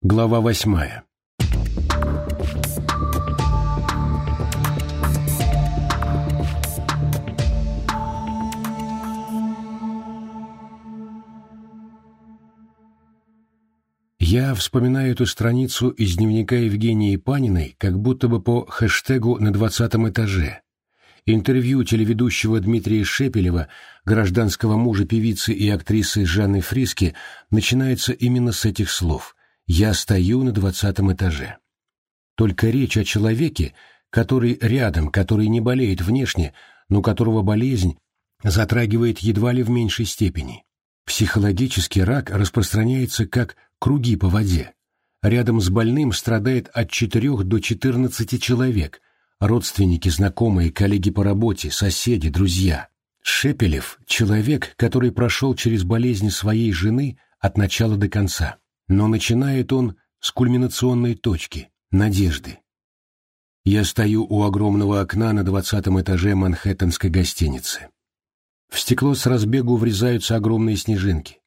Глава восьмая Я вспоминаю эту страницу из дневника Евгении Паниной как будто бы по хэштегу на двадцатом этаже. Интервью телеведущего Дмитрия Шепелева, гражданского мужа певицы и актрисы Жанны Фриски, начинается именно с этих слов «Я стою на двадцатом этаже». Только речь о человеке, который рядом, который не болеет внешне, но которого болезнь затрагивает едва ли в меньшей степени. Психологический рак распространяется как круги по воде. Рядом с больным страдает от 4 до 14 человек, родственники, знакомые, коллеги по работе, соседи, друзья. Шепелев – человек, который прошел через болезни своей жены от начала до конца. Но начинает он с кульминационной точки – надежды. Я стою у огромного окна на двадцатом этаже Манхэттенской гостиницы. В стекло с разбегу врезаются огромные снежинки.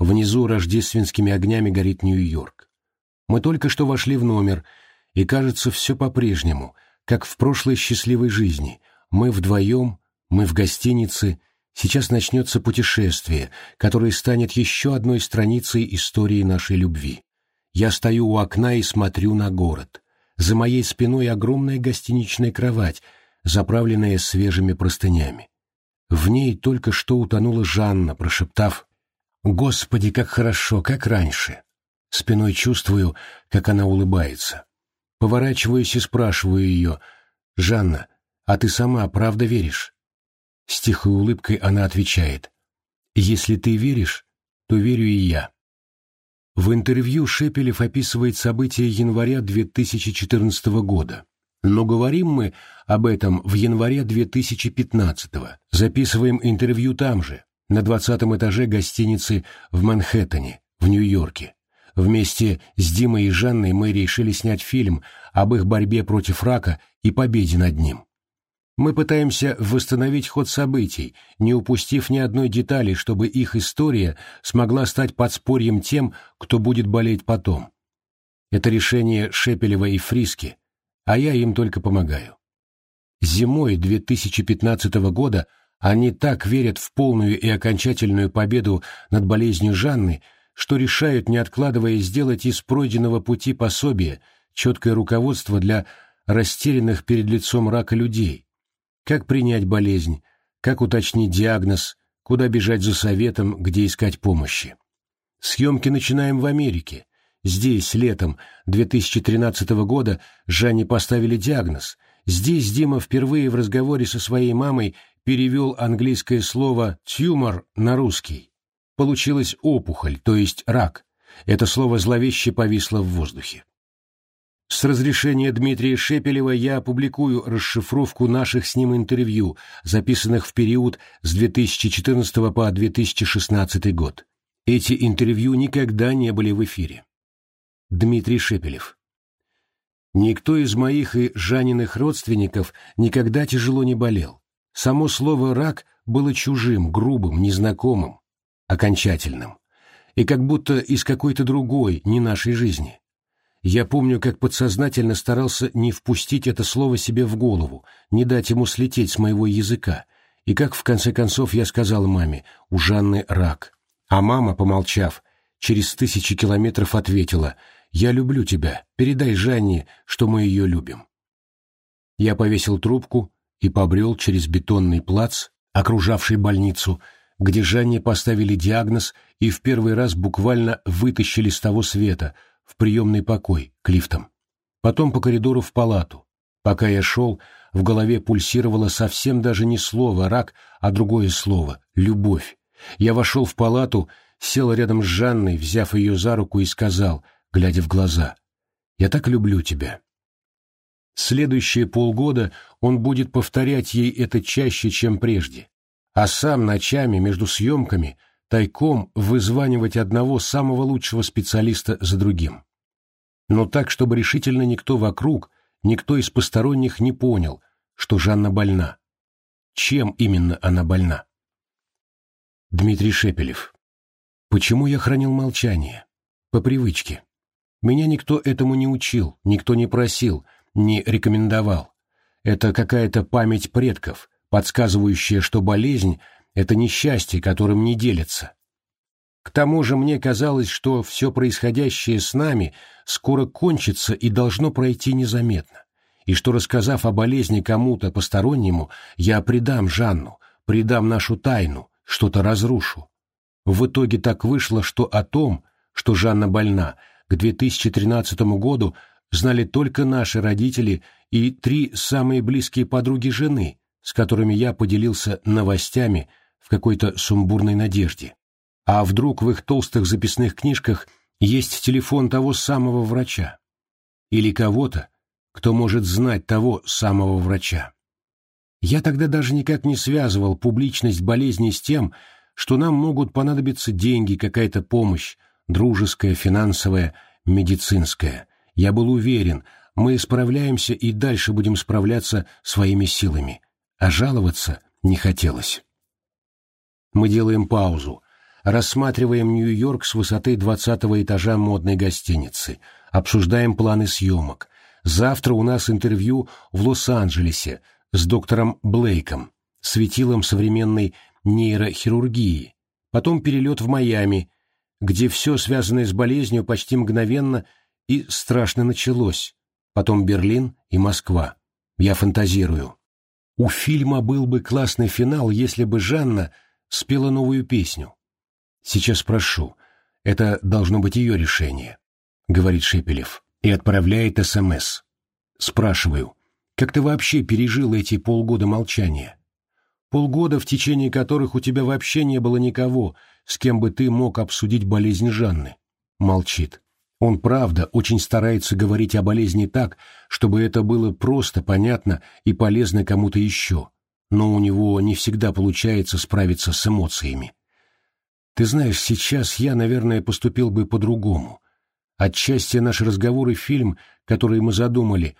Внизу рождественскими огнями горит Нью-Йорк. Мы только что вошли в номер, и кажется все по-прежнему, как в прошлой счастливой жизни. Мы вдвоем, мы в гостинице, сейчас начнется путешествие, которое станет еще одной страницей истории нашей любви. Я стою у окна и смотрю на город. За моей спиной огромная гостиничная кровать, заправленная свежими простынями. В ней только что утонула Жанна, прошептав Господи, как хорошо, как раньше. Спиной чувствую, как она улыбается. Поворачиваюсь и спрашиваю ее, «Жанна, а ты сама правда веришь?» С тихой улыбкой она отвечает, «Если ты веришь, то верю и я». В интервью Шепелев описывает события января 2014 года. Но говорим мы об этом в январе 2015 записываем интервью там же, на двадцатом этаже гостиницы в Манхэттене, в Нью-Йорке. Вместе с Димой и Жанной мы решили снять фильм об их борьбе против рака и победе над ним. Мы пытаемся восстановить ход событий, не упустив ни одной детали, чтобы их история смогла стать подспорьем тем, кто будет болеть потом. Это решение Шепелева и Фриски, а я им только помогаю. Зимой 2015 года они так верят в полную и окончательную победу над болезнью Жанны, что решают, не откладывая, сделать из пройденного пути пособие, четкое руководство для растерянных перед лицом рака людей. Как принять болезнь, как уточнить диагноз, куда бежать за советом, где искать помощи. Съемки начинаем в Америке. Здесь, летом 2013 года, Жанне поставили диагноз. Здесь Дима впервые в разговоре со своей мамой перевел английское слово «тюмор» на русский. Получилась опухоль, то есть рак. Это слово зловеще повисло в воздухе. С разрешения Дмитрия Шепелева я опубликую расшифровку наших с ним интервью, записанных в период с 2014 по 2016 год. Эти интервью никогда не были в эфире. Дмитрий Шепелев. Никто из моих и Жаниных родственников никогда тяжело не болел. Само слово «рак» было чужим, грубым, незнакомым, окончательным, и как будто из какой-то другой, не нашей жизни. Я помню, как подсознательно старался не впустить это слово себе в голову, не дать ему слететь с моего языка, и как в конце концов я сказал маме «у Жанны рак». А мама, помолчав, через тысячи километров ответила «Я люблю тебя, передай Жанне, что мы ее любим». Я повесил трубку, и побрел через бетонный плац, окружавший больницу, где Жанне поставили диагноз и в первый раз буквально вытащили с того света, в приемный покой, к лифтам. Потом по коридору в палату. Пока я шел, в голове пульсировало совсем даже не слово «рак», а другое слово — «любовь». Я вошел в палату, сел рядом с Жанной, взяв ее за руку и сказал, глядя в глаза, «Я так люблю тебя». Следующие полгода он будет повторять ей это чаще, чем прежде, а сам ночами между съемками тайком вызванивать одного самого лучшего специалиста за другим. Но так, чтобы решительно никто вокруг, никто из посторонних не понял, что Жанна больна. Чем именно она больна? Дмитрий Шепелев. Почему я хранил молчание? По привычке. Меня никто этому не учил, никто не просил, не рекомендовал. Это какая-то память предков, подсказывающая, что болезнь — это несчастье, которым не делятся. К тому же мне казалось, что все происходящее с нами скоро кончится и должно пройти незаметно, и что, рассказав о болезни кому-то постороннему, я предам Жанну, предам нашу тайну, что-то разрушу. В итоге так вышло, что о том, что Жанна больна, к 2013 году знали только наши родители и три самые близкие подруги жены, с которыми я поделился новостями в какой-то сумбурной надежде. А вдруг в их толстых записных книжках есть телефон того самого врача? Или кого-то, кто может знать того самого врача? Я тогда даже никак не связывал публичность болезни с тем, что нам могут понадобиться деньги, какая-то помощь, дружеская, финансовая, медицинская. Я был уверен, мы справляемся и дальше будем справляться своими силами, а жаловаться не хотелось. Мы делаем паузу, рассматриваем Нью-Йорк с высоты двадцатого этажа модной гостиницы, обсуждаем планы съемок. Завтра у нас интервью в Лос-Анджелесе с доктором Блейком, светилом современной нейрохирургии, потом перелет в Майами, где все, связанное с болезнью, почти мгновенно и страшно началось, потом Берлин и Москва. Я фантазирую. У фильма был бы классный финал, если бы Жанна спела новую песню. Сейчас спрошу. Это должно быть ее решение, — говорит Шепелев, и отправляет СМС. Спрашиваю, как ты вообще пережил эти полгода молчания? Полгода, в течение которых у тебя вообще не было никого, с кем бы ты мог обсудить болезнь Жанны. Молчит. Он, правда, очень старается говорить о болезни так, чтобы это было просто, понятно и полезно кому-то еще, но у него не всегда получается справиться с эмоциями. Ты знаешь, сейчас я, наверное, поступил бы по-другому. Отчасти наш разговор и фильм, который мы задумали,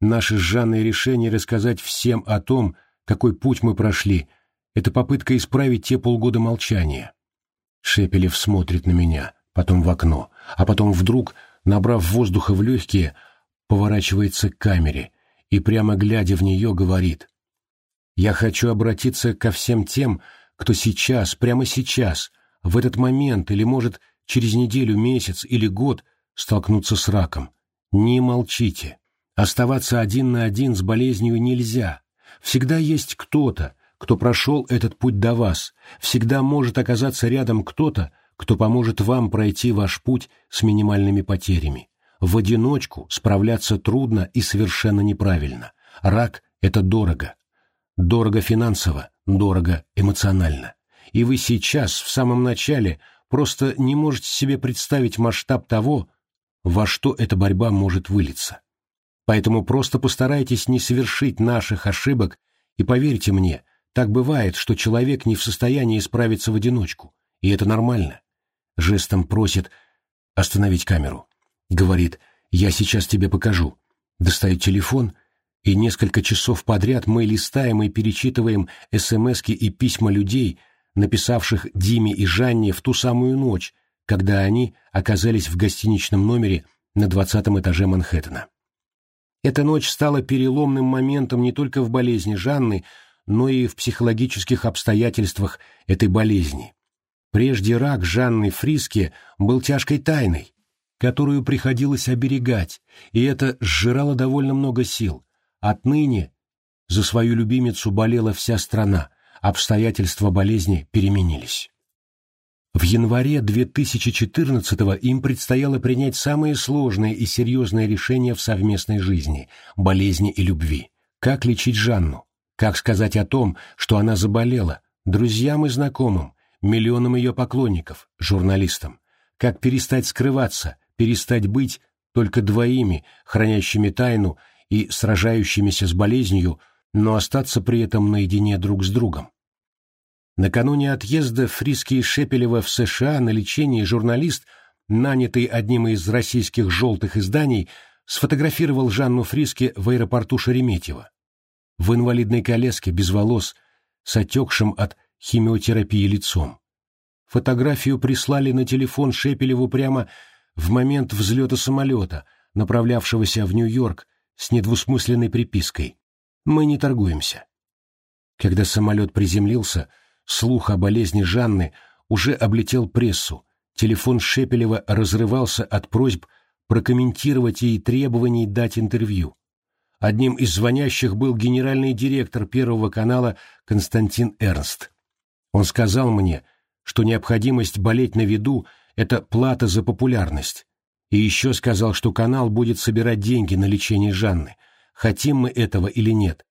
наше с Жанной решение рассказать всем о том, какой путь мы прошли, это попытка исправить те полгода молчания. Шепелев смотрит на меня, потом в окно, а потом вдруг, набрав воздуха в легкие, поворачивается к камере и, прямо глядя в нее, говорит «Я хочу обратиться ко всем тем, кто сейчас, прямо сейчас, в этот момент или, может, через неделю, месяц или год столкнуться с раком. Не молчите. Оставаться один на один с болезнью нельзя. Всегда есть кто-то, кто прошел этот путь до вас. Всегда может оказаться рядом кто-то, кто поможет вам пройти ваш путь с минимальными потерями. В одиночку справляться трудно и совершенно неправильно. Рак – это дорого. Дорого финансово, дорого эмоционально и вы сейчас, в самом начале, просто не можете себе представить масштаб того, во что эта борьба может вылиться. Поэтому просто постарайтесь не совершить наших ошибок, и поверьте мне, так бывает, что человек не в состоянии справиться в одиночку, и это нормально. Жестом просит остановить камеру. Говорит, я сейчас тебе покажу. Достает телефон, и несколько часов подряд мы листаем и перечитываем смски и письма людей, написавших Диме и Жанне в ту самую ночь, когда они оказались в гостиничном номере на двадцатом этаже Манхэттена. Эта ночь стала переломным моментом не только в болезни Жанны, но и в психологических обстоятельствах этой болезни. Прежде рак Жанны Фриске был тяжкой тайной, которую приходилось оберегать, и это сжирало довольно много сил. Отныне за свою любимицу болела вся страна, обстоятельства болезни переменились. В январе 2014-го им предстояло принять самые сложные и серьезные решения в совместной жизни – болезни и любви. Как лечить Жанну? Как сказать о том, что она заболела, друзьям и знакомым, миллионам ее поклонников, журналистам? Как перестать скрываться, перестать быть только двоими, хранящими тайну и сражающимися с болезнью, но остаться при этом наедине друг с другом? Накануне отъезда Фриски и Шепелева в США на лечение журналист, нанятый одним из российских желтых изданий, сфотографировал Жанну Фриски в аэропорту Шереметьево. В инвалидной коляске, без волос, с отекшим от химиотерапии лицом. Фотографию прислали на телефон Шепелеву прямо в момент взлета самолета, направлявшегося в Нью-Йорк с недвусмысленной припиской «Мы не торгуемся». Когда самолет приземлился, слух о болезни Жанны уже облетел прессу, телефон Шепелева разрывался от просьб прокомментировать ей требований дать интервью. Одним из звонящих был генеральный директор Первого канала Константин Эрнст. Он сказал мне, что необходимость болеть на виду – это плата за популярность. И еще сказал, что канал будет собирать деньги на лечение Жанны, хотим мы этого или нет.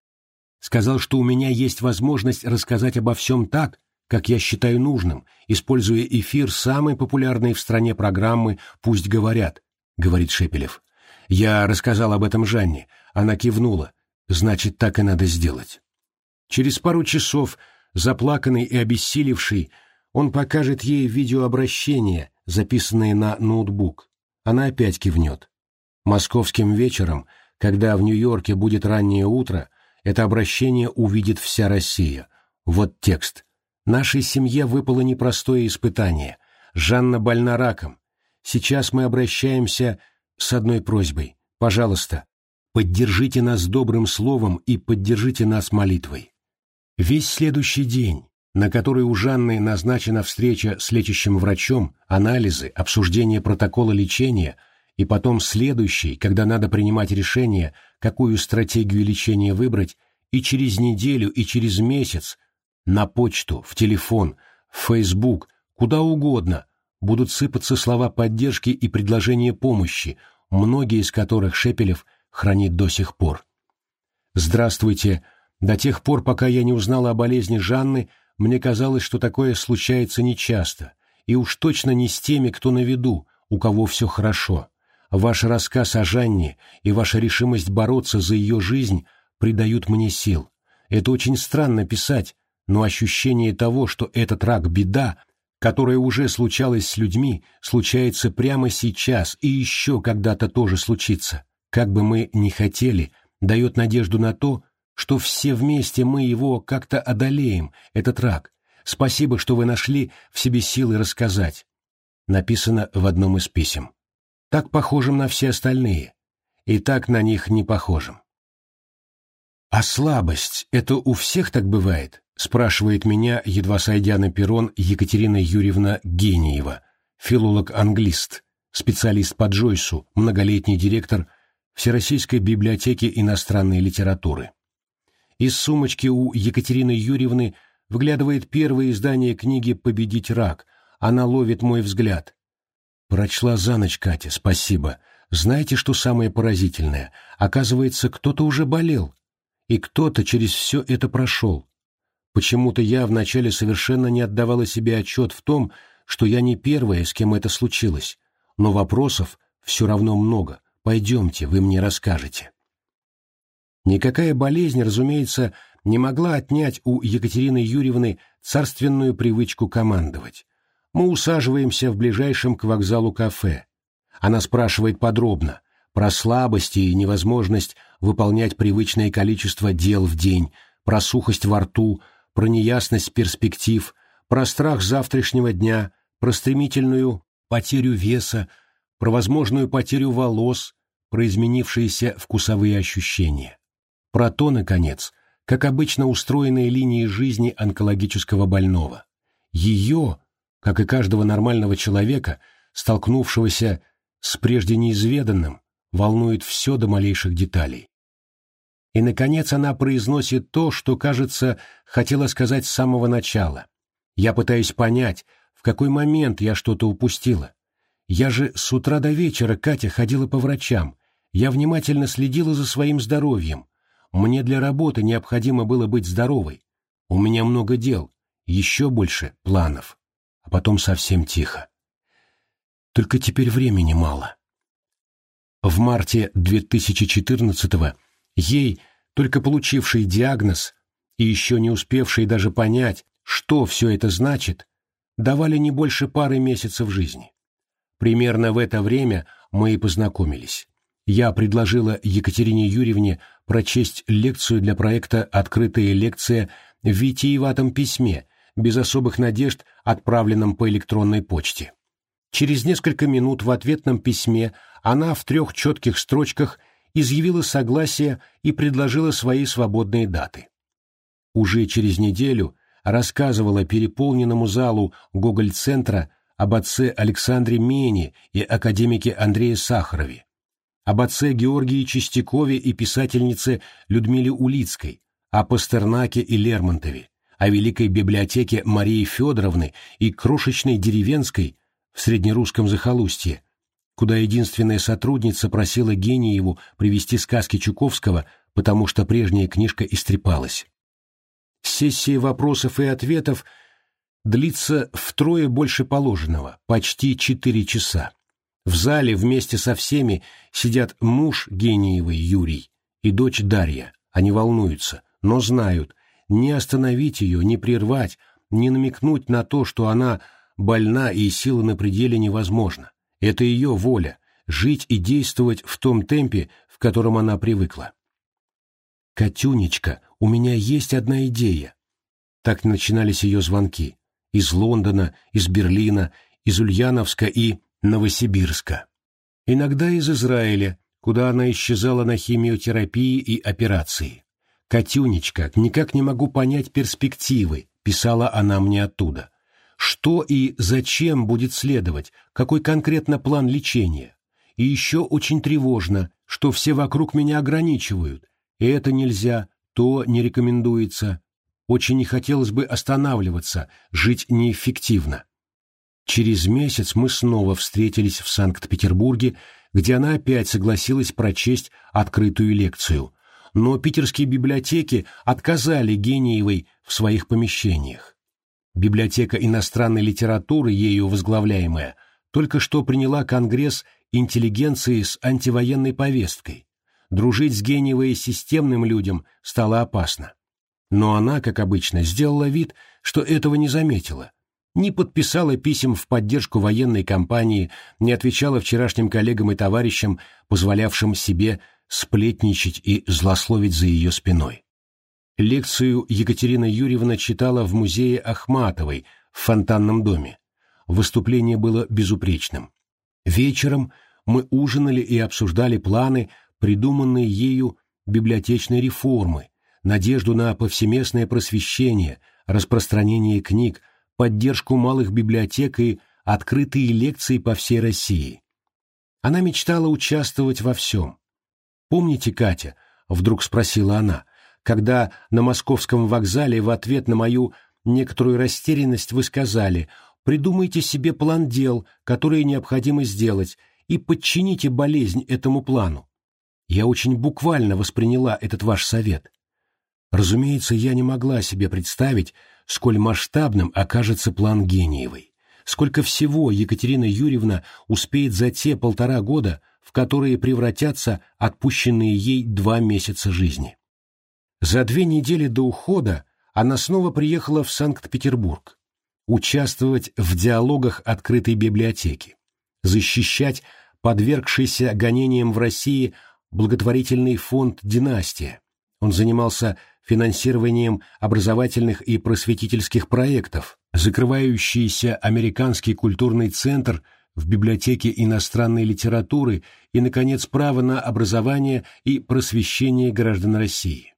Сказал, что у меня есть возможность рассказать обо всем так, как я считаю нужным, используя эфир самой популярной в стране программы «Пусть говорят», — говорит Шепелев. Я рассказал об этом Жанне, она кивнула. Значит, так и надо сделать. Через пару часов, заплаканный и обессилевший, он покажет ей видеообращение, записанное на ноутбук. Она опять кивнет. Московским вечером, когда в Нью-Йорке будет раннее утро, это обращение увидит вся Россия. Вот текст. Нашей семье выпало непростое испытание. Жанна больна раком. Сейчас мы обращаемся с одной просьбой. Пожалуйста, поддержите нас добрым словом и поддержите нас молитвой. Весь следующий день, на который у Жанны назначена встреча с лечащим врачом, анализы, обсуждение протокола лечения – и потом следующий, когда надо принимать решение, какую стратегию лечения выбрать, и через неделю, и через месяц, на почту, в телефон, в Facebook, куда угодно, будут сыпаться слова поддержки и предложения помощи, многие из которых Шепелев хранит до сих пор. «Здравствуйте. До тех пор, пока я не узнала о болезни Жанны, мне казалось, что такое случается нечасто, и уж точно не с теми, кто на виду, у кого все хорошо. Ваш рассказ о Жанне и ваша решимость бороться за ее жизнь придают мне сил. Это очень странно писать, но ощущение того, что этот рак – беда, которая уже случалась с людьми, случается прямо сейчас и еще когда-то тоже случится, как бы мы ни хотели, дает надежду на то, что все вместе мы его как-то одолеем, этот рак. Спасибо, что вы нашли в себе силы рассказать. Написано в одном из писем так похожим на все остальные, и так на них не похожим. «А слабость — это у всех так бывает?» — спрашивает меня, едва сойдя на перрон, Екатерина Юрьевна Гениева, филолог-англист, специалист по Джойсу, многолетний директор Всероссийской библиотеки иностранной литературы. Из сумочки у Екатерины Юрьевны выглядывает первое издание книги «Победить рак». Она ловит мой взгляд. Прочла за ночь, Катя, спасибо. Знаете, что самое поразительное? Оказывается, кто-то уже болел. И кто-то через все это прошел. Почему-то я вначале совершенно не отдавала себе отчет в том, что я не первая, с кем это случилось. Но вопросов все равно много. Пойдемте, вы мне расскажете. Никакая болезнь, разумеется, не могла отнять у Екатерины Юрьевны царственную привычку командовать. Мы усаживаемся в ближайшем к вокзалу кафе. Она спрашивает подробно про слабости и невозможность выполнять привычное количество дел в день, про сухость во рту, про неясность перспектив, про страх завтрашнего дня, про стремительную потерю веса, про возможную потерю волос, про изменившиеся вкусовые ощущения. Про то, наконец, как обычно устроенные линии жизни онкологического больного. Ее, как и каждого нормального человека, столкнувшегося с прежде неизведанным, волнует все до малейших деталей. И, наконец, она произносит то, что, кажется, хотела сказать с самого начала. Я пытаюсь понять, в какой момент я что-то упустила. Я же с утра до вечера, Катя, ходила по врачам. Я внимательно следила за своим здоровьем. Мне для работы необходимо было быть здоровой. У меня много дел, еще больше планов а потом совсем тихо. Только теперь времени мало. В марте 2014-го ей, только получивший диагноз и еще не успевший даже понять, что все это значит, давали не больше пары месяцев жизни. Примерно в это время мы и познакомились. Я предложила Екатерине Юрьевне прочесть лекцию для проекта «Открытая лекция» в витиеватом письме, без особых надежд, отправленном по электронной почте. Через несколько минут в ответном письме она в трех четких строчках изъявила согласие и предложила свои свободные даты. Уже через неделю рассказывала переполненному залу Гоголь-центра об отце Александре Мени и академике Андрее Сахарове, об отце Георгии Чистякове и писательнице Людмиле Улицкой, о Пастернаке и Лермонтове, о великой библиотеке Марии Федоровны и крошечной деревенской в среднерусском захолустье, куда единственная сотрудница просила Гениеву привести сказки Чуковского, потому что прежняя книжка истрепалась. Сессия вопросов и ответов длится втрое больше положенного, почти четыре часа. В зале вместе со всеми сидят муж Гениевой Юрий и дочь Дарья. Они волнуются, но знают, не остановить ее, не прервать, не намекнуть на то, что она больна и силы на пределе невозможно. Это ее воля — жить и действовать в том темпе, в котором она привыкла. «Катюнечка, у меня есть одна идея». Так начинались ее звонки. Из Лондона, из Берлина, из Ульяновска и Новосибирска. Иногда из Израиля, куда она исчезала на химиотерапии и операции. «Катюнечка, никак не могу понять перспективы», — писала она мне оттуда. «Что и зачем будет следовать, какой конкретно план лечения? И еще очень тревожно, что все вокруг меня ограничивают. И это нельзя, то не рекомендуется. Очень не хотелось бы останавливаться, жить неэффективно». Через месяц мы снова встретились в Санкт-Петербурге, где она опять согласилась прочесть открытую лекцию, но питерские библиотеки отказали Гениевой в своих помещениях. Библиотека иностранной литературы, ею возглавляемая, только что приняла конгресс интеллигенции с антивоенной повесткой. Дружить с Гениевой системным людям стало опасно. Но она, как обычно, сделала вид, что этого не заметила. Не подписала писем в поддержку военной кампании, не отвечала вчерашним коллегам и товарищам, позволявшим себе сплетничать и злословить за ее спиной. Лекцию Екатерина Юрьевна читала в музее Ахматовой в фонтанном доме. Выступление было безупречным. Вечером мы ужинали и обсуждали планы, придуманные ею библиотечной реформы, надежду на повсеместное просвещение, распространение книг, поддержку малых библиотек и открытые лекции по всей России. Она мечтала участвовать во всем. «Помните, Катя?» — вдруг спросила она, когда на московском вокзале в ответ на мою некоторую растерянность вы сказали «Придумайте себе план дел, которые необходимо сделать, и подчините болезнь этому плану». Я очень буквально восприняла этот ваш совет. Разумеется, я не могла себе представить, сколь масштабным окажется план Гениевой, сколько всего Екатерина Юрьевна успеет за те полтора года – в которые превратятся отпущенные ей два месяца жизни. За две недели до ухода она снова приехала в Санкт-Петербург, участвовать в диалогах открытой библиотеки, защищать подвергшийся гонениям в России благотворительный фонд «Династия». Он занимался финансированием образовательных и просветительских проектов, закрывающийся Американский культурный центр – в библиотеке иностранной литературы и, наконец, право на образование и просвещение граждан России.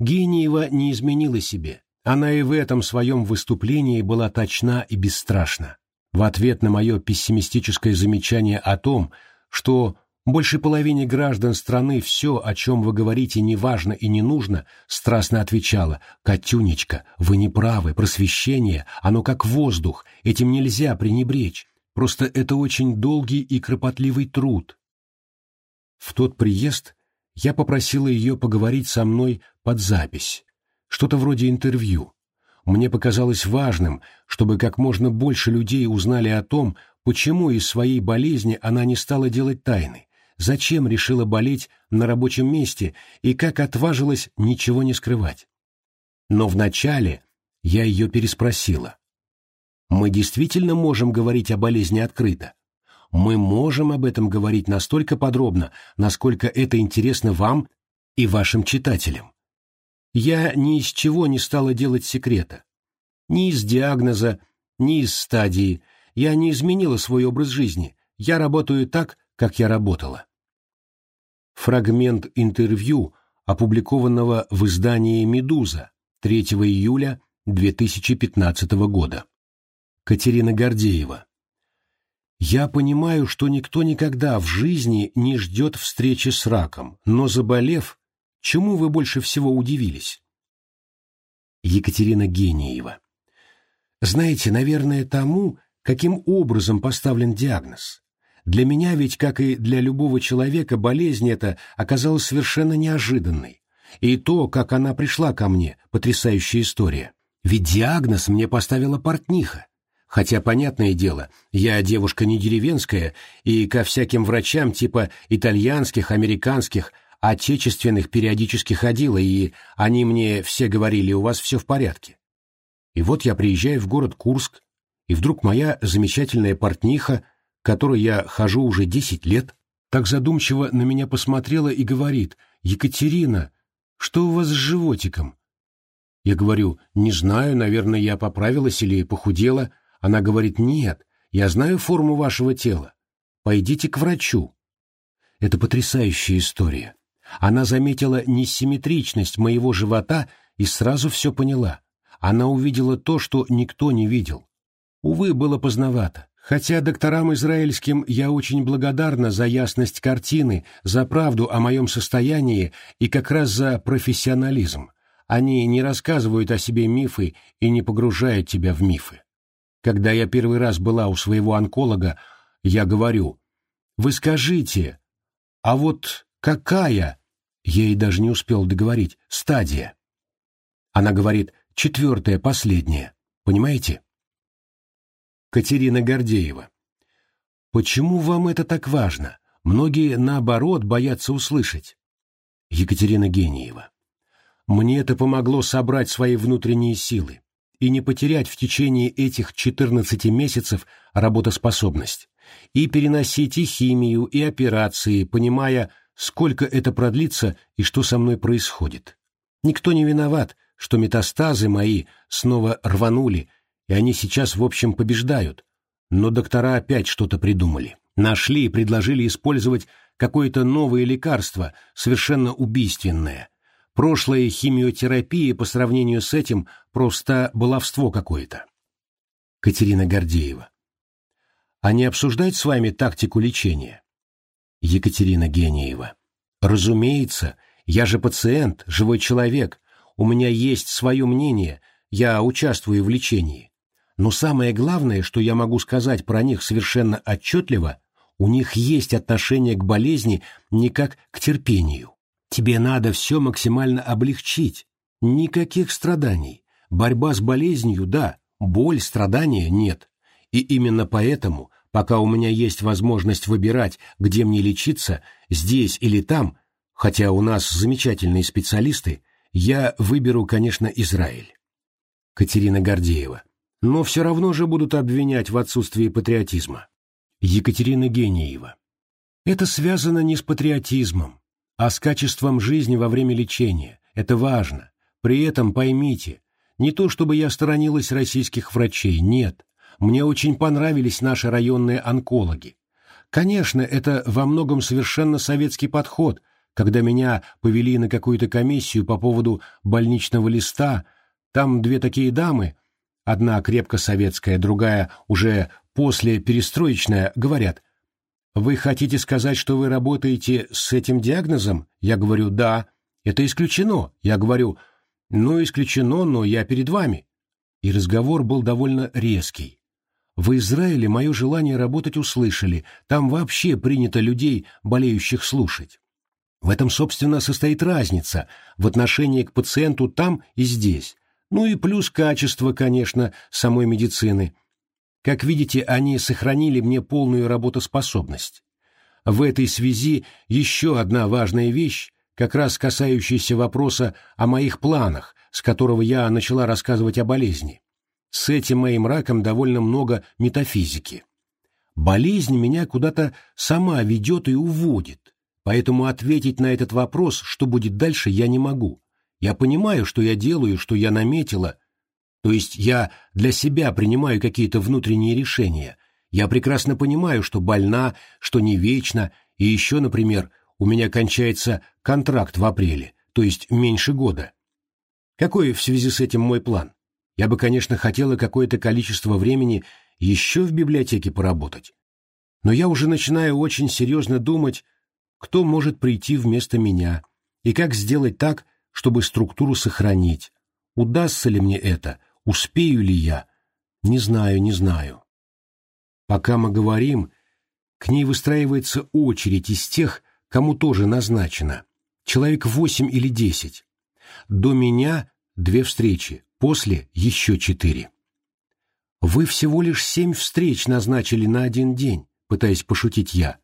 Гениева не изменила себе. Она и в этом своем выступлении была точна и бесстрашна. В ответ на мое пессимистическое замечание о том, что больше половине граждан страны все, о чем вы говорите, не важно и не нужно, страстно отвечала, «Катюнечка, вы не правы, просвещение, оно как воздух, этим нельзя пренебречь, Просто это очень долгий и кропотливый труд. В тот приезд я попросила ее поговорить со мной под запись, что-то вроде интервью. Мне показалось важным, чтобы как можно больше людей узнали о том, почему из своей болезни она не стала делать тайны, зачем решила болеть на рабочем месте и как отважилась ничего не скрывать. Но вначале я ее переспросила. Мы действительно можем говорить о болезни открыто. Мы можем об этом говорить настолько подробно, насколько это интересно вам и вашим читателям. Я ни из чего не стала делать секрета. Ни из диагноза, ни из стадии. Я не изменила свой образ жизни. Я работаю так, как я работала. Фрагмент интервью, опубликованного в издании «Медуза» 3 июля 2015 года. Катерина Гордеева. Я понимаю, что никто никогда в жизни не ждет встречи с раком, но заболев, чему вы больше всего удивились? Екатерина Гениева. Знаете, наверное, тому, каким образом поставлен диагноз. Для меня ведь, как и для любого человека, болезнь эта оказалась совершенно неожиданной. И то, как она пришла ко мне, потрясающая история. Ведь диагноз мне поставила портниха. Хотя, понятное дело, я девушка не деревенская, и ко всяким врачам типа итальянских, американских, отечественных периодически ходила, и они мне все говорили, у вас все в порядке. И вот я приезжаю в город Курск, и вдруг моя замечательная портниха, которой я хожу уже десять лет, так задумчиво на меня посмотрела и говорит, «Екатерина, что у вас с животиком?» Я говорю, «Не знаю, наверное, я поправилась или похудела», она говорит, нет, я знаю форму вашего тела. Пойдите к врачу. Это потрясающая история. Она заметила несимметричность моего живота и сразу все поняла. Она увидела то, что никто не видел. Увы, было поздновато. Хотя докторам израильским я очень благодарна за ясность картины, за правду о моем состоянии и как раз за профессионализм. Они не рассказывают о себе мифы и не погружают тебя в мифы. Когда я первый раз была у своего онколога, я говорю, «Вы скажите, а вот какая?» Я ей даже не успел договорить. «Стадия». Она говорит, «Четвертая, последняя». Понимаете? Катерина Гордеева. Почему вам это так важно? Многие, наоборот, боятся услышать. Екатерина Гениева. Мне это помогло собрать свои внутренние силы и не потерять в течение этих 14 месяцев работоспособность, и переносить и химию, и операции, понимая, сколько это продлится и что со мной происходит. Никто не виноват, что метастазы мои снова рванули, и они сейчас, в общем, побеждают. Но доктора опять что-то придумали. Нашли и предложили использовать какое-то новое лекарство, совершенно убийственное, Прошлая химиотерапия по сравнению с этим просто баловство какое-то. Катерина Гордеева. А не обсуждать с вами тактику лечения? Екатерина Гениева. Разумеется, я же пациент, живой человек, у меня есть свое мнение, я участвую в лечении. Но самое главное, что я могу сказать про них совершенно отчетливо, у них есть отношение к болезни не как к терпению. Тебе надо все максимально облегчить. Никаких страданий. Борьба с болезнью – да, боль, страдания – нет. И именно поэтому, пока у меня есть возможность выбирать, где мне лечиться, здесь или там, хотя у нас замечательные специалисты, я выберу, конечно, Израиль. Катерина Гордеева. Но все равно же будут обвинять в отсутствии патриотизма. Екатерина Гениева. Это связано не с патриотизмом, а с качеством жизни во время лечения. Это важно. При этом поймите, не то чтобы я сторонилась российских врачей, нет. Мне очень понравились наши районные онкологи. Конечно, это во многом совершенно советский подход, когда меня повели на какую-то комиссию по поводу больничного листа, там две такие дамы, одна крепко советская, другая уже после перестроечная, говорят, «Вы хотите сказать, что вы работаете с этим диагнозом?» Я говорю «Да». «Это исключено». Я говорю «Ну, исключено, но я перед вами». И разговор был довольно резкий. В Израиле мое желание работать услышали, там вообще принято людей, болеющих, слушать. В этом, собственно, состоит разница в отношении к пациенту там и здесь. Ну и плюс качество, конечно, самой медицины – как видите, они сохранили мне полную работоспособность. В этой связи еще одна важная вещь, как раз касающаяся вопроса о моих планах, с которого я начала рассказывать о болезни. С этим моим раком довольно много метафизики. Болезнь меня куда-то сама ведет и уводит, поэтому ответить на этот вопрос, что будет дальше, я не могу. Я понимаю, что я делаю, что я наметила, то есть я для себя принимаю какие-то внутренние решения, Я прекрасно понимаю, что больна, что не вечно, и еще, например, у меня кончается контракт в апреле, то есть меньше года. Какой в связи с этим мой план? Я бы, конечно, хотела какое-то количество времени еще в библиотеке поработать. Но я уже начинаю очень серьезно думать, кто может прийти вместо меня, и как сделать так, чтобы структуру сохранить. Удастся ли мне это? Успею ли я? Не знаю, не знаю. Пока мы говорим, к ней выстраивается очередь из тех, кому тоже назначено. Человек восемь или десять. До меня две встречи, после еще четыре. «Вы всего лишь семь встреч назначили на один день», пытаясь пошутить я.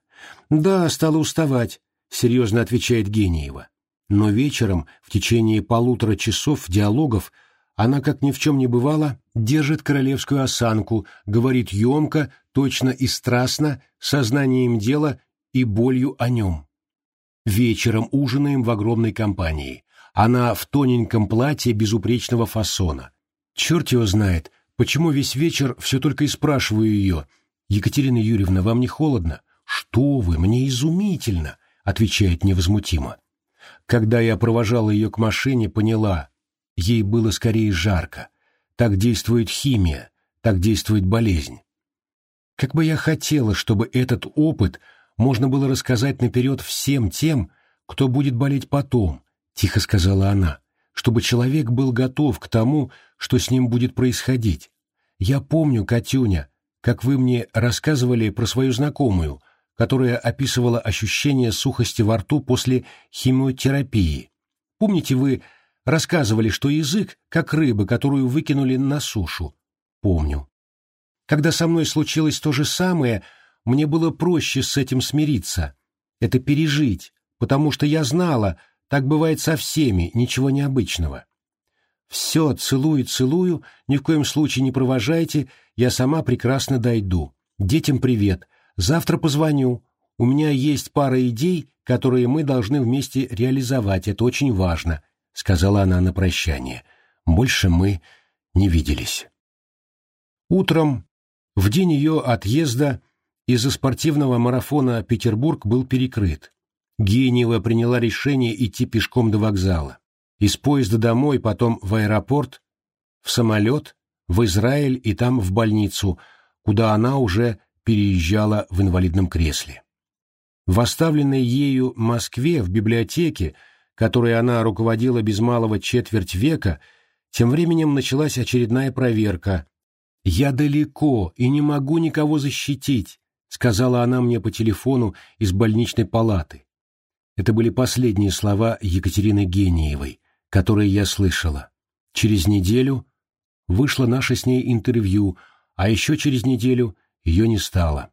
«Да, стала уставать», — серьезно отвечает Гениева. Но вечером, в течение полутора часов диалогов, она, как ни в чем не бывало, держит королевскую осанку, говорит емко, точно и страстно, сознанием дела и болью о нем. Вечером ужинаем в огромной компании. Она в тоненьком платье безупречного фасона. Черт его знает, почему весь вечер все только и спрашиваю ее. «Екатерина Юрьевна, вам не холодно?» «Что вы, мне изумительно!» — отвечает невозмутимо. Когда я провожал ее к машине, поняла, ей было скорее жарко. Так действует химия, так действует болезнь. Как бы я хотела, чтобы этот опыт можно было рассказать наперед всем тем, кто будет болеть потом, — тихо сказала она, — чтобы человек был готов к тому, что с ним будет происходить. Я помню, Катюня, как вы мне рассказывали про свою знакомую, которая описывала ощущение сухости во рту после химиотерапии. Помните, вы рассказывали, что язык, как рыба, которую выкинули на сушу? Помню. Когда со мной случилось то же самое, мне было проще с этим смириться, это пережить, потому что я знала, так бывает со всеми, ничего необычного. Все, целую, целую, ни в коем случае не провожайте, я сама прекрасно дойду. Детям привет, завтра позвоню. У меня есть пара идей, которые мы должны вместе реализовать, это очень важно, — сказала она на прощание. Больше мы не виделись. Утром в день ее отъезда из-за спортивного марафона Петербург был перекрыт. Гениева приняла решение идти пешком до вокзала. Из поезда домой, потом в аэропорт, в самолет, в Израиль и там в больницу, куда она уже переезжала в инвалидном кресле. В оставленной ею Москве в библиотеке, которой она руководила без малого четверть века, тем временем началась очередная проверка, «Я далеко и не могу никого защитить», — сказала она мне по телефону из больничной палаты. Это были последние слова Екатерины Гениевой, которые я слышала. Через неделю вышло наше с ней интервью, а еще через неделю ее не стало.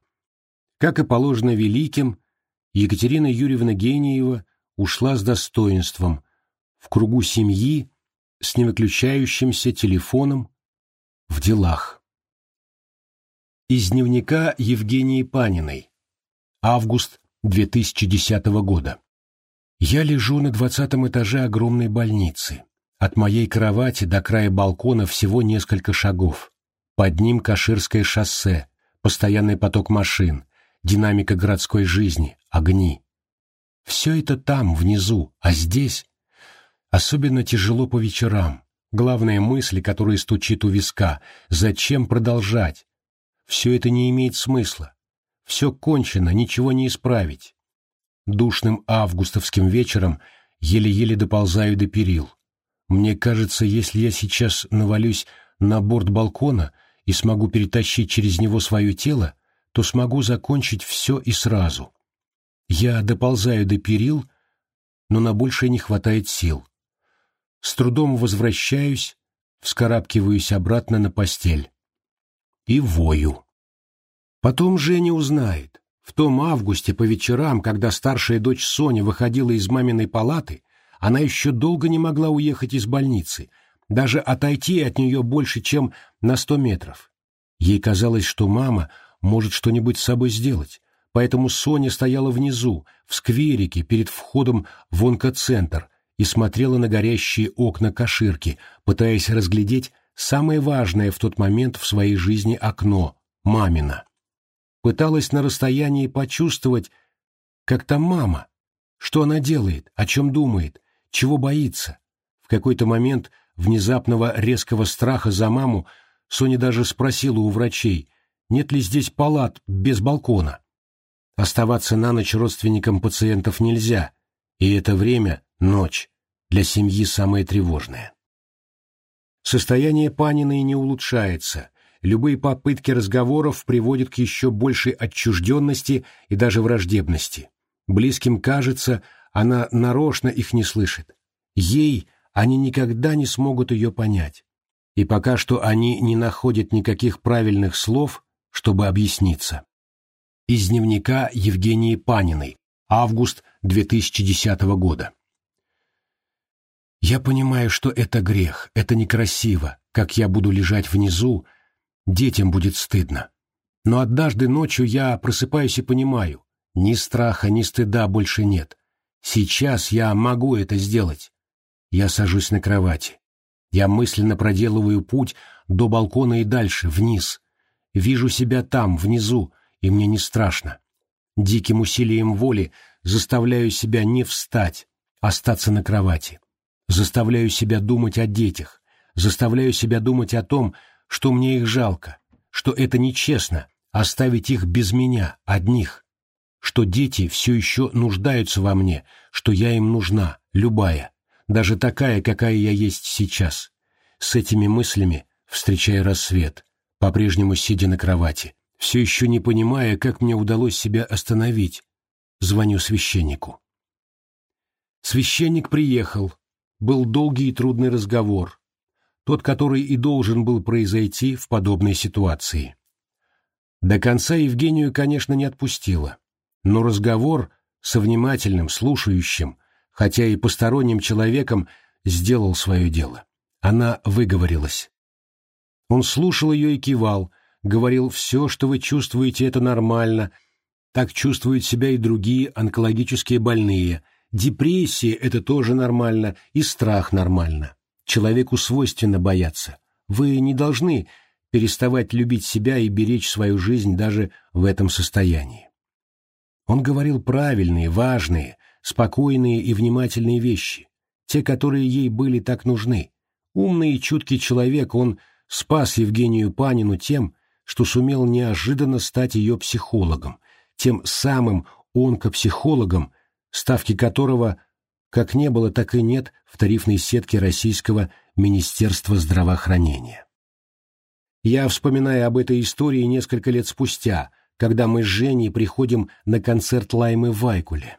Как и положено великим, Екатерина Юрьевна Гениева ушла с достоинством, в кругу семьи, с невыключающимся телефоном, в делах. Из дневника Евгении Паниной. Август 2010 года. Я лежу на двадцатом этаже огромной больницы. От моей кровати до края балкона всего несколько шагов. Под ним Каширское шоссе, постоянный поток машин, динамика городской жизни, огни. Все это там, внизу, а здесь особенно тяжело по вечерам. Главная мысль, которая стучит у виска — зачем продолжать? Все это не имеет смысла. Все кончено, ничего не исправить. Душным августовским вечером еле-еле доползаю до перил. Мне кажется, если я сейчас навалюсь на борт балкона и смогу перетащить через него свое тело, то смогу закончить все и сразу. Я доползаю до перил, но на большее не хватает сил. С трудом возвращаюсь, вскарабкиваюсь обратно на постель и вою. Потом Женя узнает. В том августе по вечерам, когда старшая дочь Соня выходила из маминой палаты, она еще долго не могла уехать из больницы, даже отойти от нее больше, чем на сто метров. Ей казалось, что мама может что-нибудь с собой сделать, поэтому Соня стояла внизу, в скверике перед входом в онкоцентр и смотрела на горящие окна каширки, пытаясь разглядеть самое важное в тот момент в своей жизни окно — мамина. пыталась на расстоянии почувствовать, как там мама, что она делает, о чем думает, чего боится. В какой-то момент внезапного резкого страха за маму Соня даже спросила у врачей, нет ли здесь палат без балкона. Оставаться на ночь родственникам пациентов нельзя, и это время, ночь, для семьи самое тревожное. Состояние Паниной не улучшается, любые попытки разговоров приводят к еще большей отчужденности и даже враждебности. Близким кажется, она нарочно их не слышит. Ей они никогда не смогут ее понять. И пока что они не находят никаких правильных слов, чтобы объясниться. Из дневника Евгении Паниной, август 2010 года. Я понимаю, что это грех, это некрасиво, как я буду лежать внизу, детям будет стыдно. Но однажды ночью я просыпаюсь и понимаю, ни страха, ни стыда больше нет. Сейчас я могу это сделать. Я сажусь на кровати. Я мысленно проделываю путь до балкона и дальше, вниз. Вижу себя там, внизу, и мне не страшно. Диким усилием воли заставляю себя не встать, остаться на кровати. Заставляю себя думать о детях, заставляю себя думать о том, что мне их жалко, что это нечестно оставить их без меня, одних, что дети все еще нуждаются во мне, что я им нужна, любая, даже такая, какая я есть сейчас. С этими мыслями встречая рассвет, по-прежнему сидя на кровати, все еще не понимая, как мне удалось себя остановить, звоню священнику. Священник приехал, был долгий и трудный разговор, тот, который и должен был произойти в подобной ситуации. До конца Евгению, конечно, не отпустила, но разговор со внимательным, слушающим, хотя и посторонним человеком, сделал свое дело. Она выговорилась. Он слушал ее и кивал, говорил «все, что вы чувствуете, это нормально», так чувствуют себя и другие онкологические больные, депрессия – это тоже нормально, и страх нормально. Человеку свойственно бояться. Вы не должны переставать любить себя и беречь свою жизнь даже в этом состоянии. Он говорил правильные, важные, спокойные и внимательные вещи, те, которые ей были так нужны. Умный и чуткий человек, он спас Евгению Панину тем, что сумел неожиданно стать ее психологом, тем самым онкопсихологом, ставки которого как не было, так и нет в тарифной сетке Российского Министерства здравоохранения. Я вспоминаю об этой истории несколько лет спустя, когда мы с Женей приходим на концерт Лаймы в Вайкуле.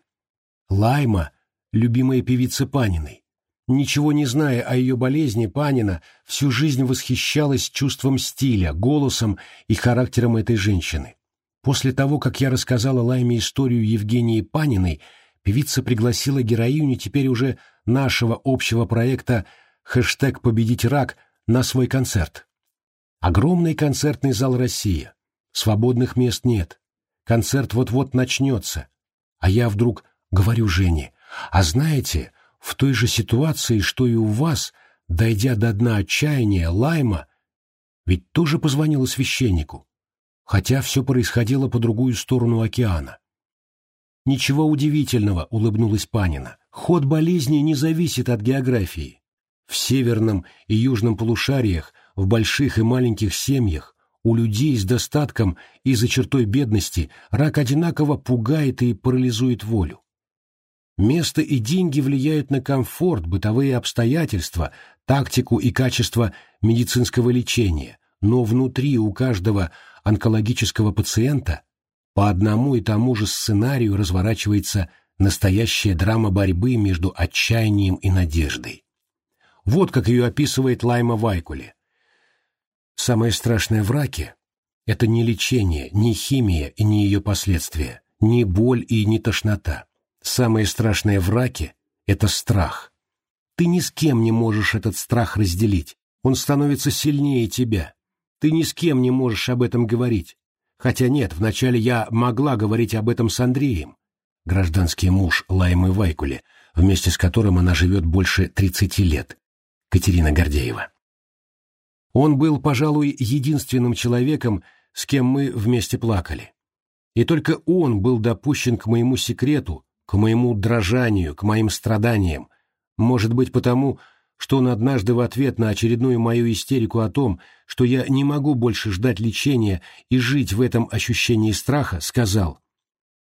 Лайма — любимая певица Паниной. Ничего не зная о ее болезни, Панина всю жизнь восхищалась чувством стиля, голосом и характером этой женщины. После того, как я рассказала Лайме историю Евгении Паниной, певица пригласила героиню теперь уже нашего общего проекта «Хэштег «Победить рак» на свой концерт. Огромный концертный зал «Россия». Свободных мест нет. Концерт вот-вот начнется. А я вдруг говорю Жене, а знаете, в той же ситуации, что и у вас, дойдя до дна отчаяния, Лайма, ведь тоже позвонила священнику, хотя все происходило по другую сторону океана. «Ничего удивительного», — улыбнулась Панина. «Ход болезни не зависит от географии. В северном и южном полушариях, в больших и маленьких семьях, у людей с достатком и за чертой бедности рак одинаково пугает и парализует волю. Место и деньги влияют на комфорт, бытовые обстоятельства, тактику и качество медицинского лечения, но внутри у каждого онкологического пациента по одному и тому же сценарию разворачивается настоящая драма борьбы между отчаянием и надеждой. Вот как ее описывает Лайма Вайкуле. Самое страшное в раке – это не лечение, не химия и не ее последствия, не боль и не тошнота. Самое страшное в раке – это страх. Ты ни с кем не можешь этот страх разделить, он становится сильнее тебя. Ты ни с кем не можешь об этом говорить. Хотя нет, вначале я могла говорить об этом с Андреем, гражданский муж Лаймы Вайкуле, вместе с которым она живет больше 30 лет, Катерина Гордеева. Он был, пожалуй, единственным человеком, с кем мы вместе плакали. И только он был допущен к моему секрету, к моему дрожанию, к моим страданиям. Может быть, потому, что он однажды в ответ на очередную мою истерику о том, что я не могу больше ждать лечения и жить в этом ощущении страха, сказал,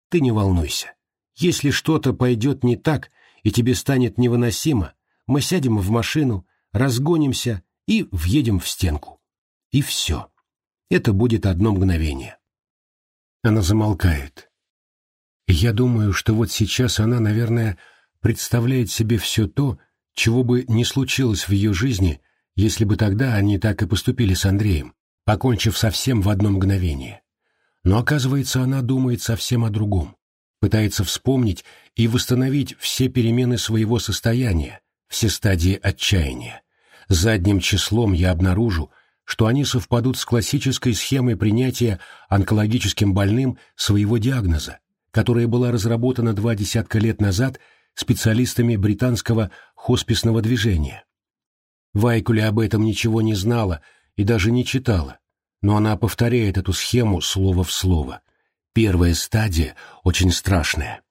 «Ты не волнуйся. Если что-то пойдет не так, и тебе станет невыносимо, мы сядем в машину, разгонимся и въедем в стенку. И все. Это будет одно мгновение». Она замолкает. Я думаю, что вот сейчас она, наверное, представляет себе все то, чего бы не случилось в ее жизни, если бы тогда они так и поступили с Андреем, покончив совсем в одно мгновение. Но оказывается, она думает совсем о другом, пытается вспомнить и восстановить все перемены своего состояния, все стадии отчаяния. Задним числом я обнаружу, что они совпадут с классической схемой принятия онкологическим больным своего диагноза, которая была разработана два десятка лет назад специалистами британского хосписного движения. Вайкуля об этом ничего не знала и даже не читала, но она повторяет эту схему слово в слово. Первая стадия очень страшная.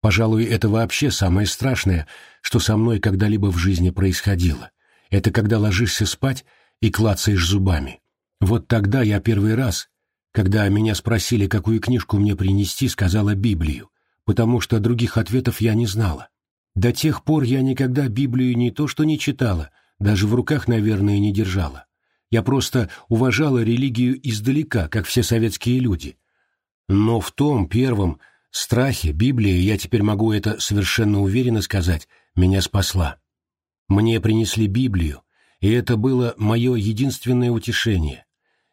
Пожалуй, это вообще самое страшное, что со мной когда-либо в жизни происходило. Это когда ложишься спать и клацаешь зубами. Вот тогда я первый раз, когда меня спросили, какую книжку мне принести, сказала Библию, потому что других ответов я не знала. До тех пор я никогда Библию не то что не читала, даже в руках, наверное, не держала. Я просто уважала религию издалека, как все советские люди. Но в том первом страхе Библия, я теперь могу это совершенно уверенно сказать, меня спасла. Мне принесли Библию, и это было мое единственное утешение.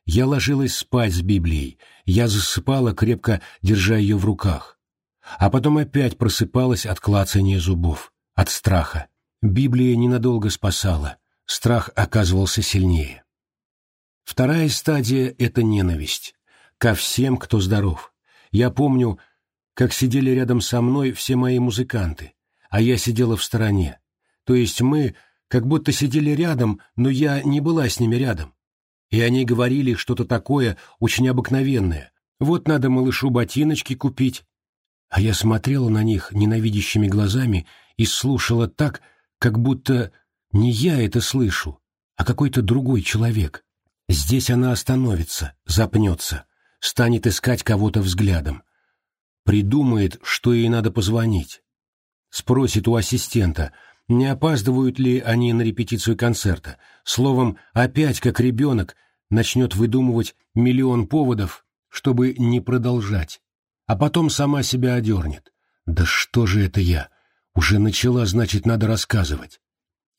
Я ложилась спать с Библией, я засыпала, крепко держа ее в руках а потом опять просыпалась от клацания зубов, от страха. Библия ненадолго спасала, страх оказывался сильнее. Вторая стадия — это ненависть. Ко всем, кто здоров. Я помню, как сидели рядом со мной все мои музыканты, а я сидела в стороне. То есть мы как будто сидели рядом, но я не была с ними рядом. И они говорили что-то такое очень обыкновенное. Вот надо малышу ботиночки купить, а я смотрела на них ненавидящими глазами и слушала так, как будто не я это слышу, а какой-то другой человек. Здесь она остановится, запнется, станет искать кого-то взглядом. Придумает, что ей надо позвонить. Спросит у ассистента, не опаздывают ли они на репетицию концерта. Словом, опять, как ребенок, начнет выдумывать миллион поводов, чтобы не продолжать а потом сама себя одернет. Да что же это я? Уже начала, значит, надо рассказывать.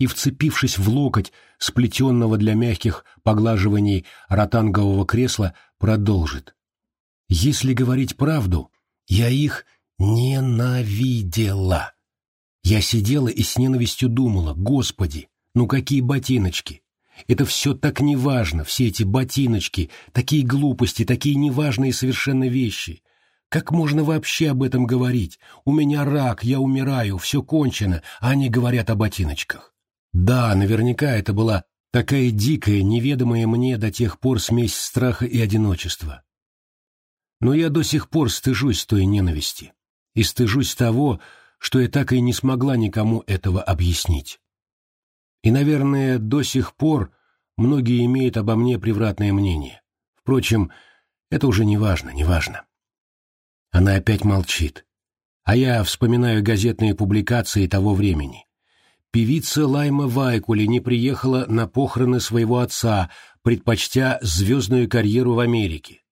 И, вцепившись в локоть сплетенного для мягких поглаживаний ротангового кресла, продолжит. Если говорить правду, я их ненавидела. Я сидела и с ненавистью думала, господи, ну какие ботиночки! Это все так неважно, все эти ботиночки, такие глупости, такие неважные совершенно вещи. Как можно вообще об этом говорить? У меня рак, я умираю, все кончено, а они говорят о ботиночках. Да, наверняка это была такая дикая, неведомая мне до тех пор смесь страха и одиночества. Но я до сих пор стыжусь той ненависти. И стыжусь того, что я так и не смогла никому этого объяснить. И, наверное, до сих пор многие имеют обо мне превратное мнение. Впрочем, это уже не важно, не важно. Она опять молчит. А я вспоминаю газетные публикации того времени. Певица Лайма Вайкули не приехала на похороны своего отца, предпочтя звездную карьеру в Америке.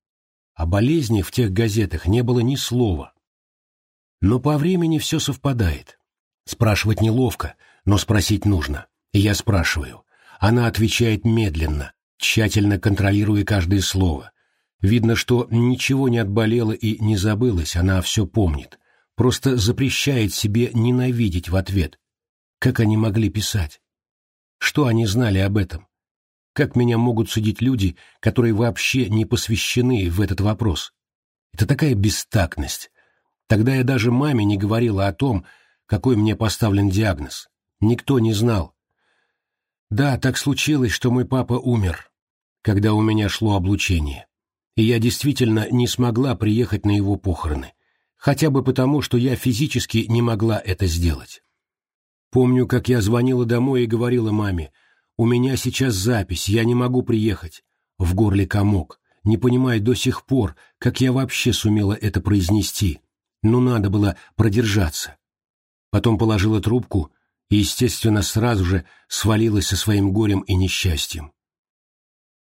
О болезни в тех газетах не было ни слова. Но по времени все совпадает. Спрашивать неловко, но спросить нужно. И я спрашиваю. Она отвечает медленно, тщательно контролируя каждое слово. Видно, что ничего не отболело и не забылось, она все помнит. Просто запрещает себе ненавидеть в ответ. Как они могли писать? Что они знали об этом? Как меня могут судить люди, которые вообще не посвящены в этот вопрос? Это такая бестактность. Тогда я даже маме не говорила о том, какой мне поставлен диагноз. Никто не знал. Да, так случилось, что мой папа умер, когда у меня шло облучение. и я действительно не смогла приехать на его похороны, хотя бы потому, что я физически не могла это сделать. Помню, как я звонила домой и говорила маме, «У меня сейчас запись, я не могу приехать». В горле комок, не понимая до сих пор, как я вообще сумела это произнести. Но надо было продержаться. Потом положила трубку и, естественно, сразу же свалилась со своим горем и несчастьем.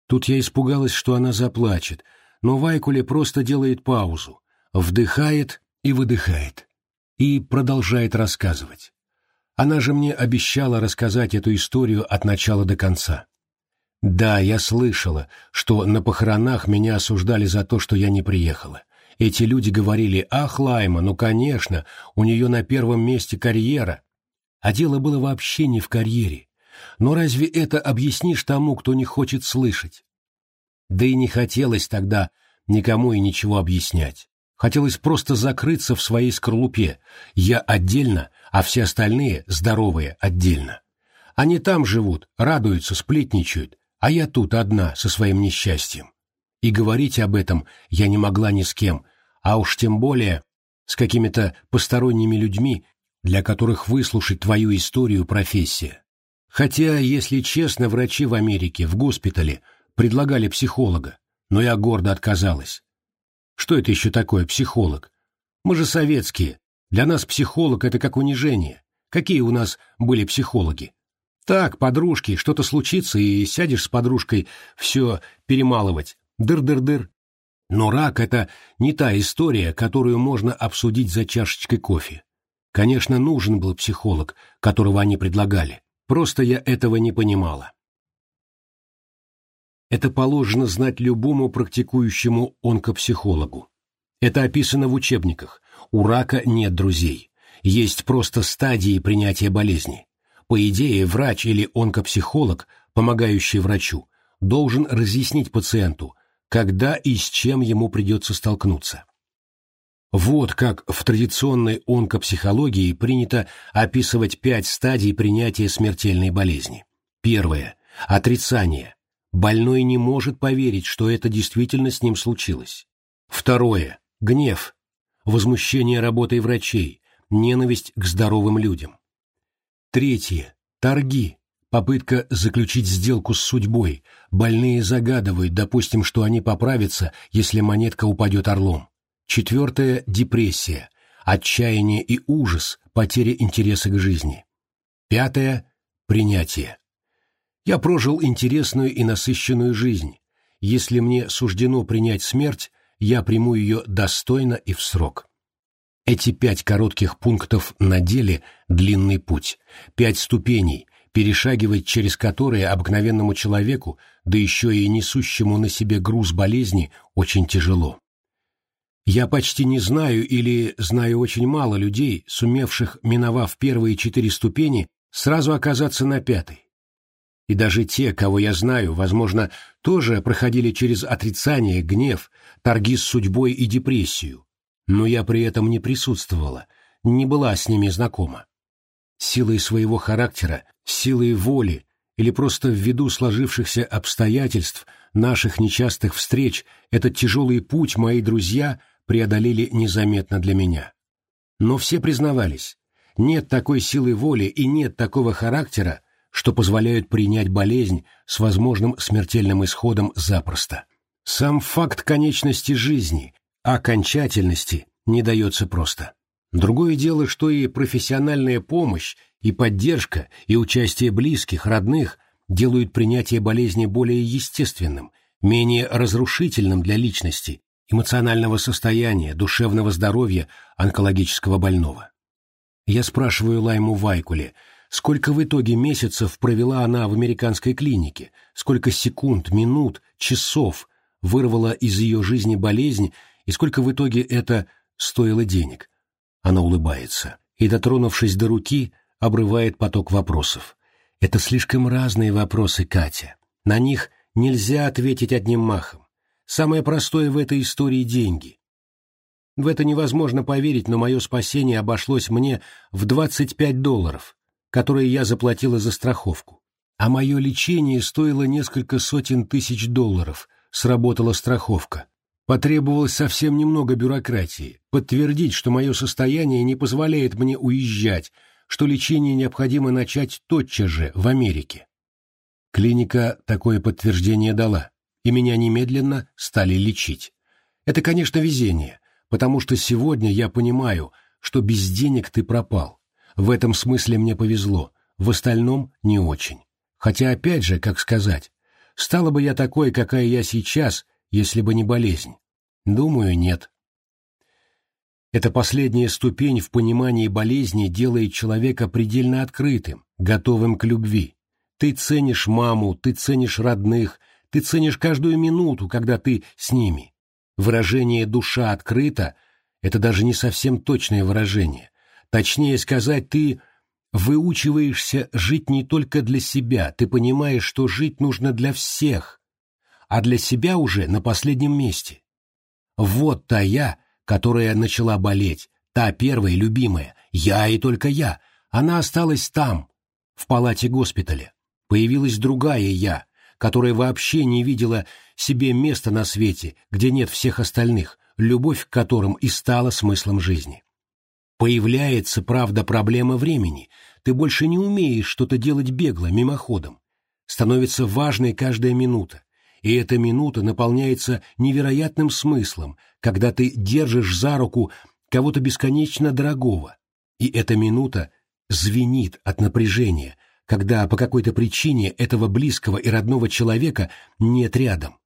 Тут я испугалась, что она заплачет, но Вайкуле просто делает паузу, вдыхает и выдыхает, и продолжает рассказывать. Она же мне обещала рассказать эту историю от начала до конца. Да, я слышала, что на похоронах меня осуждали за то, что я не приехала. Эти люди говорили, ах, Лайма, ну, конечно, у нее на первом месте карьера. А дело было вообще не в карьере. Но разве это объяснишь тому, кто не хочет слышать? Да и не хотелось тогда никому и ничего объяснять. Хотелось просто закрыться в своей скорлупе. Я отдельно, а все остальные, здоровые, отдельно. Они там живут, радуются, сплетничают, а я тут одна со своим несчастьем. И говорить об этом я не могла ни с кем, а уж тем более с какими-то посторонними людьми, для которых выслушать твою историю профессия. Хотя, если честно, врачи в Америке, в госпитале, предлагали психолога, но я гордо отказалась. Что это еще такое психолог? Мы же советские. Для нас психолог — это как унижение. Какие у нас были психологи? Так, подружки, что-то случится, и сядешь с подружкой все перемалывать. Дыр-дыр-дыр. Но рак — это не та история, которую можно обсудить за чашечкой кофе. Конечно, нужен был психолог, которого они предлагали. Просто я этого не понимала. Это положено знать любому практикующему онкопсихологу. Это описано в учебниках. У рака нет друзей. Есть просто стадии принятия болезни. По идее, врач или онкопсихолог, помогающий врачу, должен разъяснить пациенту, когда и с чем ему придется столкнуться. Вот как в традиционной онкопсихологии принято описывать пять стадий принятия смертельной болезни. Первое – отрицание, Больной не может поверить, что это действительно с ним случилось. Второе. Гнев. Возмущение работой врачей. Ненависть к здоровым людям. Третье. Торги. Попытка заключить сделку с судьбой. Больные загадывают, допустим, что они поправятся, если монетка упадет орлом. Четвертое. Депрессия. Отчаяние и ужас, потеря интереса к жизни. Пятое. Принятие. Я прожил интересную и насыщенную жизнь. Если мне суждено принять смерть, я приму ее достойно и в срок. Эти пять коротких пунктов на деле – длинный путь, пять ступеней, перешагивать через которые обыкновенному человеку, да еще и несущему на себе груз болезни, очень тяжело. Я почти не знаю или знаю очень мало людей, сумевших, миновав первые четыре ступени, сразу оказаться на пятой. И даже те, кого я знаю, возможно, тоже проходили через отрицание, гнев, торги с судьбой и депрессию. Но я при этом не присутствовала, не была с ними знакома. Силой своего характера, силой воли или просто ввиду сложившихся обстоятельств наших нечастых встреч этот тяжелый путь мои друзья преодолели незаметно для меня. Но все признавались, нет такой силы воли и нет такого характера, что позволяют принять болезнь с возможным смертельным исходом запросто. Сам факт конечности жизни, окончательности, не дается просто. Другое дело, что и профессиональная помощь, и поддержка, и участие близких, родных делают принятие болезни более естественным, менее разрушительным для личности, эмоционального состояния, душевного здоровья онкологического больного. Я спрашиваю Лайму Вайкуле – Сколько в итоге месяцев провела она в американской клинике, сколько секунд, минут, часов вырвала из ее жизни болезнь и сколько в итоге это стоило денег. Она улыбается и, дотронувшись до руки, обрывает поток вопросов. Это слишком разные вопросы, Катя. На них нельзя ответить одним махом. Самое простое в этой истории – деньги. В это невозможно поверить, но мое спасение обошлось мне в 25 долларов которые я заплатила за страховку. А мое лечение стоило несколько сотен тысяч долларов, сработала страховка. Потребовалось совсем немного бюрократии, подтвердить, что мое состояние не позволяет мне уезжать, что лечение необходимо начать тотчас же, в Америке. Клиника такое подтверждение дала, и меня немедленно стали лечить. Это, конечно, везение, потому что сегодня я понимаю, что без денег ты пропал. В этом смысле мне повезло, в остальном не очень. Хотя, опять же, как сказать, стала бы я такой, какая я сейчас, если бы не болезнь? Думаю, нет. Эта последняя ступень в понимании болезни делает человека предельно открытым, готовым к любви. Ты ценишь маму, ты ценишь родных, ты ценишь каждую минуту, когда ты с ними. Выражение «душа открыта» — это даже не совсем точное выражение. Точнее сказать, ты выучиваешься жить не только для себя, ты понимаешь, что жить нужно для всех, а для себя уже на последнем месте. Вот та я, которая начала болеть, та первая любимая, я и только я, она осталась там, в палате госпиталя. Появилась другая я, которая вообще не видела себе места на свете, где нет всех остальных, любовь к которым и стала смыслом жизни. Появляется, правда, проблема времени. Ты больше не умеешь что-то делать бегло, мимоходом. Становится важной каждая минута. И эта минута наполняется невероятным смыслом, когда ты держишь за руку кого-то бесконечно дорогого. И эта минута звенит от напряжения, когда по какой-то причине этого близкого и родного человека нет рядом.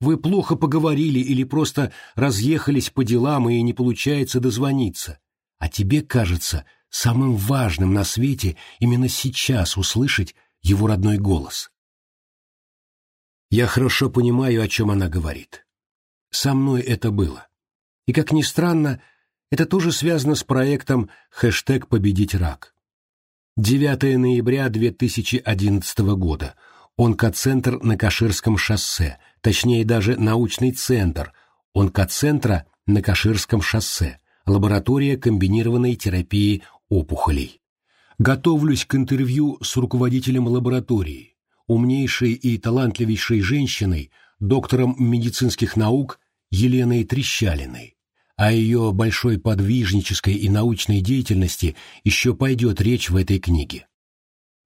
Вы плохо поговорили или просто разъехались по делам и не получается дозвониться а тебе кажется самым важным на свете именно сейчас услышать его родной голос. Я хорошо понимаю, о чем она говорит. Со мной это было. И, как ни странно, это тоже связано с проектом «Хэштег победить рак». 9 ноября 2011 года. Онкоцентр на Каширском шоссе, точнее даже научный центр онкоцентра на Каширском шоссе, лаборатория комбинированной терапии опухолей. Готовлюсь к интервью с руководителем лаборатории, умнейшей и талантливейшей женщиной, доктором медицинских наук Еленой Трещалиной. О ее большой подвижнической и научной деятельности еще пойдет речь в этой книге.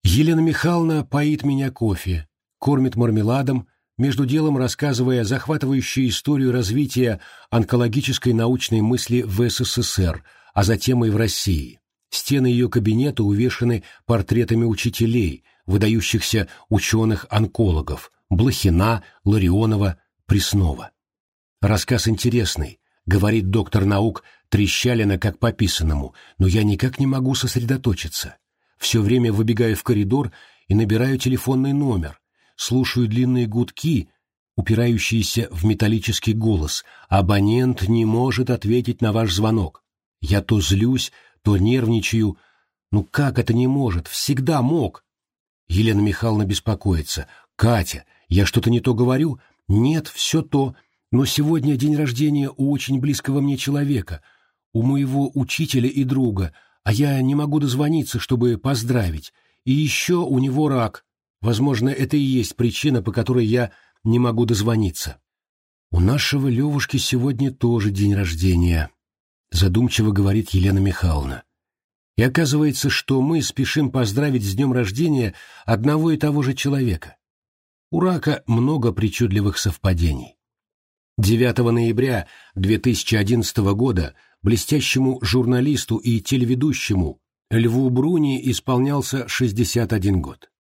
Елена Михайловна поит меня кофе, кормит мармеладом, между делом рассказывая захватывающую историю развития онкологической научной мысли в СССР, а затем и в России. Стены ее кабинета увешаны портретами учителей, выдающихся ученых-онкологов Блохина, Ларионова, Преснова. Рассказ интересный, говорит доктор наук Трещалина как пописанному, но я никак не могу сосредоточиться. Все время выбегаю в коридор и набираю телефонный номер, слушаю длинные гудки, упирающиеся в металлический голос. Абонент не может ответить на ваш звонок. Я то злюсь, то нервничаю. Ну как это не может? Всегда мог. Елена Михайловна беспокоится. Катя, я что-то не то говорю? Нет, все то. Но сегодня день рождения у очень близкого мне человека, у моего учителя и друга, а я не могу дозвониться, чтобы поздравить. И еще у него рак. Возможно, это и есть причина, по которой я не могу дозвониться. У нашего Левушки сегодня тоже день рождения, задумчиво говорит Елена Михайловна. И оказывается, что мы спешим поздравить с днем рождения одного и того же человека. У рака много причудливых совпадений. 9 ноября 2011 года блестящему журналисту и телеведущему Льву Бруни исполнялся 61 год.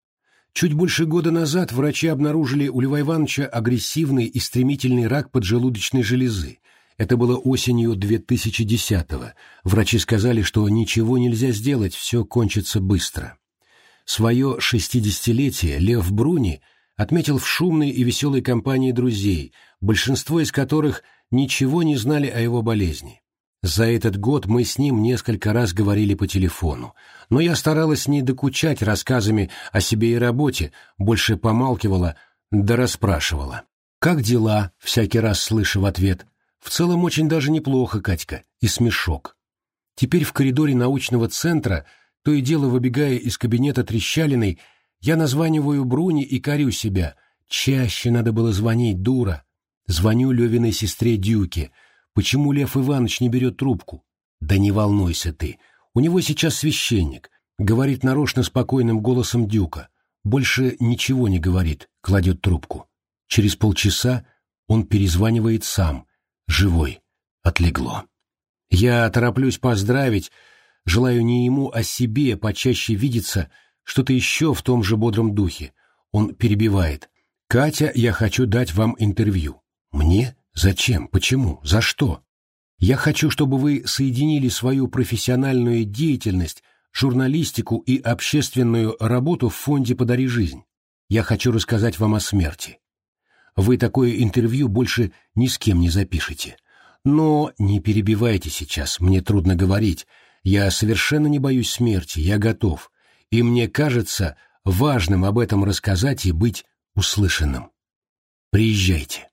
Чуть больше года назад врачи обнаружили у Льва Ивановича агрессивный и стремительный рак поджелудочной железы. Это было осенью 2010-го. Врачи сказали, что ничего нельзя сделать, все кончится быстро. Свое шестидесятилетие Лев Бруни отметил в шумной и веселой компании друзей, большинство из которых ничего не знали о его болезни. За этот год мы с ним несколько раз говорили по телефону, но я старалась не докучать рассказами о себе и работе, больше помалкивала да расспрашивала. «Как дела?» — всякий раз слышу в ответ. «В целом очень даже неплохо, Катька». И смешок. Теперь в коридоре научного центра, то и дело выбегая из кабинета Трещалиной, я названиваю Бруни и корю себя. Чаще надо было звонить, дура. Звоню Левиной сестре Дюке. Почему Лев Иванович не берет трубку? Да не волнуйся ты. У него сейчас священник. Говорит нарочно спокойным голосом Дюка. Больше ничего не говорит, кладет трубку. Через полчаса он перезванивает сам, живой. Отлегло. Я тороплюсь поздравить, желаю не ему, а себе почаще видеться, что-то еще в том же бодром духе. Он перебивает. «Катя, я хочу дать вам интервью». «Мне? Зачем? Почему? За что?» «Я хочу, чтобы вы соединили свою профессиональную деятельность журналистику и общественную работу в фонде «Подари жизнь». Я хочу рассказать вам о смерти. Вы такое интервью больше ни с кем не запишете. Но не перебивайте сейчас, мне трудно говорить. Я совершенно не боюсь смерти, я готов. И мне кажется важным об этом рассказать и быть услышанным. Приезжайте.